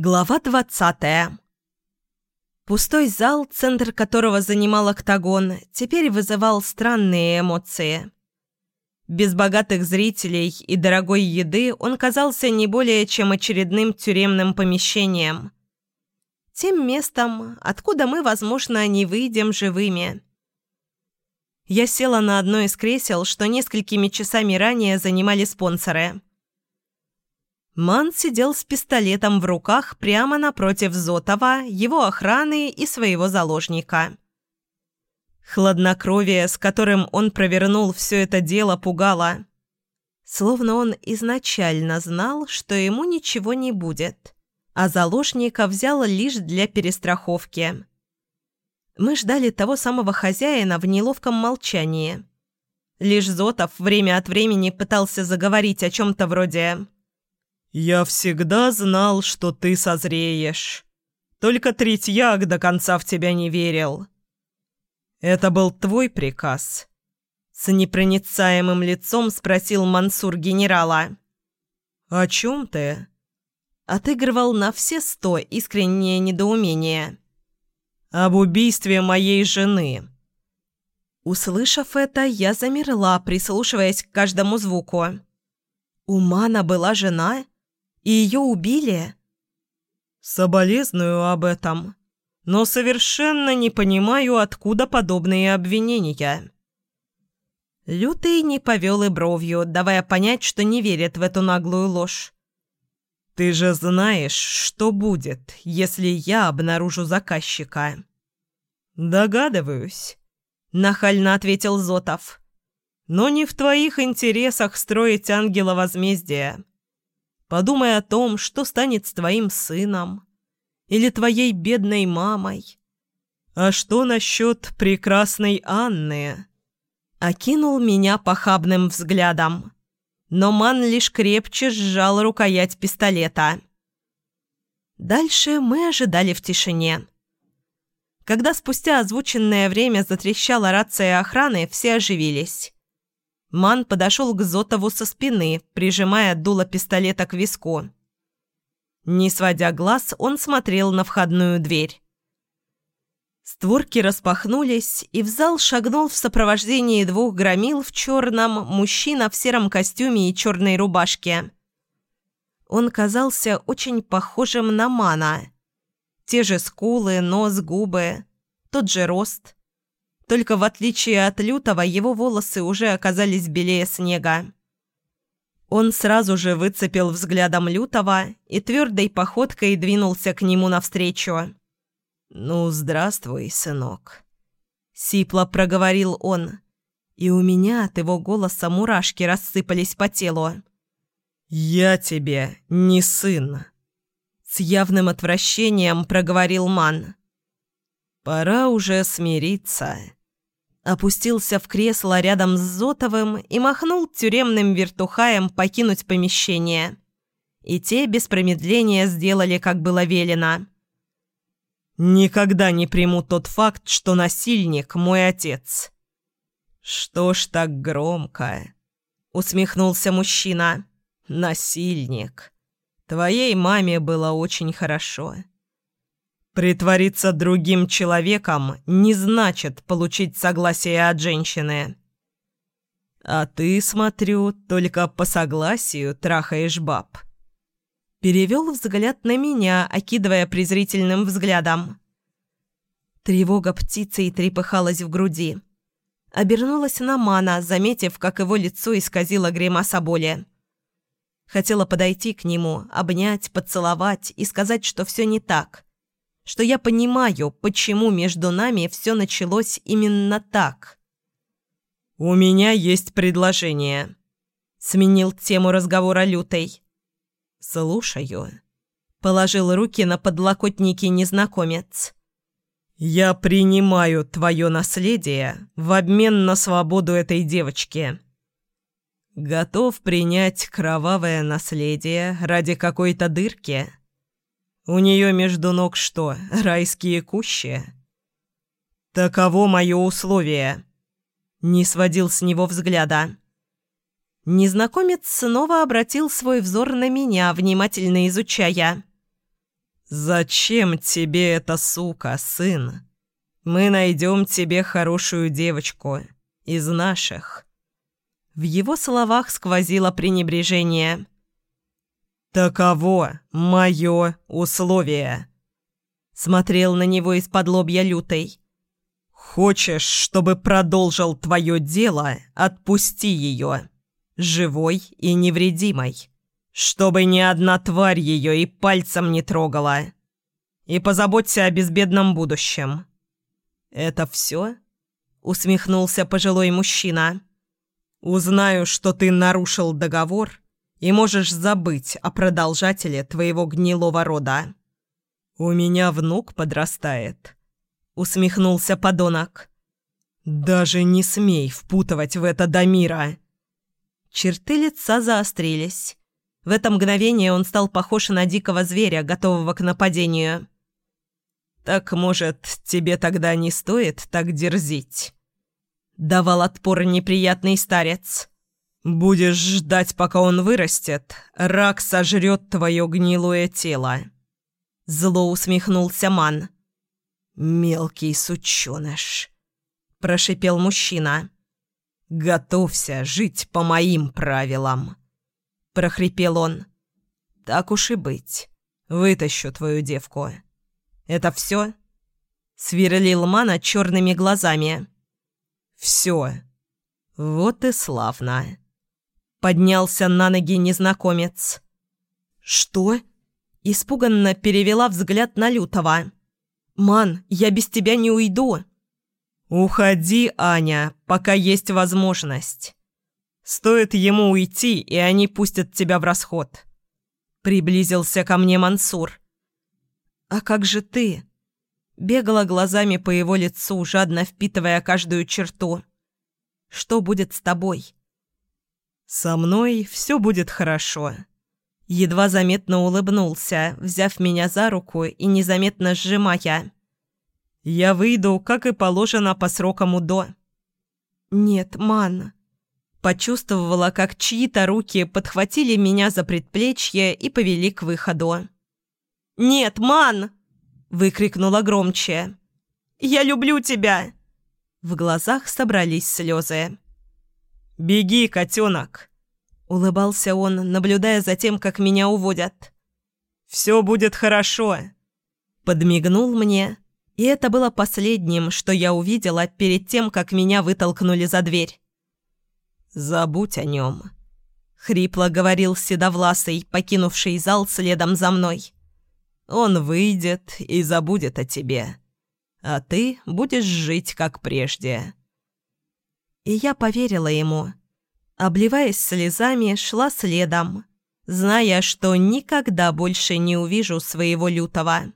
Глава двадцатая. Пустой зал, центр которого занимал октагон, теперь вызывал странные эмоции. Без богатых зрителей и дорогой еды он казался не более чем очередным тюремным помещением. Тем местом, откуда мы, возможно, не выйдем живыми. Я села на одно из кресел, что несколькими часами ранее занимали спонсоры – Ман сидел с пистолетом в руках прямо напротив Зотова, его охраны и своего заложника. Хладнокровие, с которым он провернул все это дело, пугало. Словно он изначально знал, что ему ничего не будет, а заложника взял лишь для перестраховки. Мы ждали того самого хозяина в неловком молчании. Лишь Зотов время от времени пытался заговорить о чем-то вроде «Я всегда знал, что ты созреешь. Только Третьяк до конца в тебя не верил». «Это был твой приказ?» С непроницаемым лицом спросил Мансур генерала. «О чем ты?» Отыгрывал на все сто искреннее недоумение. «Об убийстве моей жены». Услышав это, я замерла, прислушиваясь к каждому звуку. «У Мана была жена?» И ее убили?» «Соболезную об этом, но совершенно не понимаю, откуда подобные обвинения». Лютый не повел и бровью, давая понять, что не верит в эту наглую ложь. «Ты же знаешь, что будет, если я обнаружу заказчика?» «Догадываюсь», — нахально ответил Зотов. «Но не в твоих интересах строить ангела возмездия. Подумай о том, что станет с твоим сыном или твоей бедной мамой. А что насчет прекрасной Анны?» Окинул меня похабным взглядом. Но Ман лишь крепче сжал рукоять пистолета. Дальше мы ожидали в тишине. Когда спустя озвученное время затрещала рация охраны, все оживились. Ман подошел к Зотову со спины, прижимая дуло пистолета к виску. Не сводя глаз, он смотрел на входную дверь. Створки распахнулись, и в зал шагнул в сопровождении двух громил в черном мужчина в сером костюме и черной рубашке. Он казался очень похожим на Мана. Те же скулы, нос, губы, тот же рост – только в отличие от Лютого, его волосы уже оказались белее снега. Он сразу же выцепил взглядом Лютого и твердой походкой двинулся к нему навстречу. «Ну, здравствуй, сынок», — сипло проговорил он, и у меня от его голоса мурашки рассыпались по телу. «Я тебе не сын», — с явным отвращением проговорил Ман. «Пора уже смириться» опустился в кресло рядом с Зотовым и махнул тюремным вертухаем покинуть помещение. И те без промедления сделали, как было велено. «Никогда не приму тот факт, что насильник – мой отец». «Что ж так громко?» – усмехнулся мужчина. «Насильник. Твоей маме было очень хорошо». Притвориться другим человеком не значит получить согласие от женщины. А ты, смотрю, только по согласию трахаешь баб. Перевел взгляд на меня, окидывая презрительным взглядом. Тревога птицей трепыхалась в груди. Обернулась на Мана, заметив, как его лицо исказило гримаса боли. Хотела подойти к нему, обнять, поцеловать и сказать, что все не так что я понимаю, почему между нами все началось именно так. «У меня есть предложение», — сменил тему разговора лютой. «Слушаю», — положил руки на подлокотники незнакомец. «Я принимаю твое наследие в обмен на свободу этой девочки». «Готов принять кровавое наследие ради какой-то дырки?» У нее между ног что, райские кущи? Таково мое условие. Не сводил с него взгляда. Незнакомец снова обратил свой взор на меня, внимательно изучая. «Зачем тебе эта сука, сын? Мы найдем тебе хорошую девочку из наших». В его словах сквозило пренебрежение. «Таково мое условие», — смотрел на него из-под лобья лютой. «Хочешь, чтобы продолжил твое дело, отпусти ее, живой и невредимой, чтобы ни одна тварь ее и пальцем не трогала. И позаботься о безбедном будущем». «Это все?» — усмехнулся пожилой мужчина. «Узнаю, что ты нарушил договор, и можешь забыть о продолжателе твоего гнилого рода». «У меня внук подрастает», усмехнулся подонок. «Даже не смей впутывать в это Дамира!» Черты лица заострились. В это мгновение он стал похож на дикого зверя, готового к нападению. «Так, может, тебе тогда не стоит так дерзить?» Давал отпор неприятный старец. «Будешь ждать, пока он вырастет, рак сожрет твое гнилое тело». Зло усмехнулся Ман. «Мелкий сученыш», — прошипел мужчина. «Готовься жить по моим правилам», — прохрипел он. «Так уж и быть. Вытащу твою девку. Это все?» Сверлил Мана черными глазами. «Все. Вот и славно». Поднялся на ноги незнакомец. «Что?» Испуганно перевела взгляд на Лютого. «Ман, я без тебя не уйду!» «Уходи, Аня, пока есть возможность. Стоит ему уйти, и они пустят тебя в расход». Приблизился ко мне Мансур. «А как же ты?» Бегала глазами по его лицу, жадно впитывая каждую черту. «Что будет с тобой?» «Со мной все будет хорошо». Едва заметно улыбнулся, взяв меня за руку и незаметно сжимая. «Я выйду, как и положено, по срокам УДО». «Нет, ман». Почувствовала, как чьи-то руки подхватили меня за предплечье и повели к выходу. «Нет, ман!» – выкрикнула громче. «Я люблю тебя!» В глазах собрались слезы. «Беги, котенок!» Улыбался он, наблюдая за тем, как меня уводят. «Все будет хорошо!» Подмигнул мне, и это было последним, что я увидела перед тем, как меня вытолкнули за дверь. «Забудь о нем», — хрипло говорил Седовласый, покинувший зал следом за мной. «Он выйдет и забудет о тебе, а ты будешь жить, как прежде». И я поверила ему, — обливаясь слезами, шла следом, зная, что никогда больше не увижу своего лютого.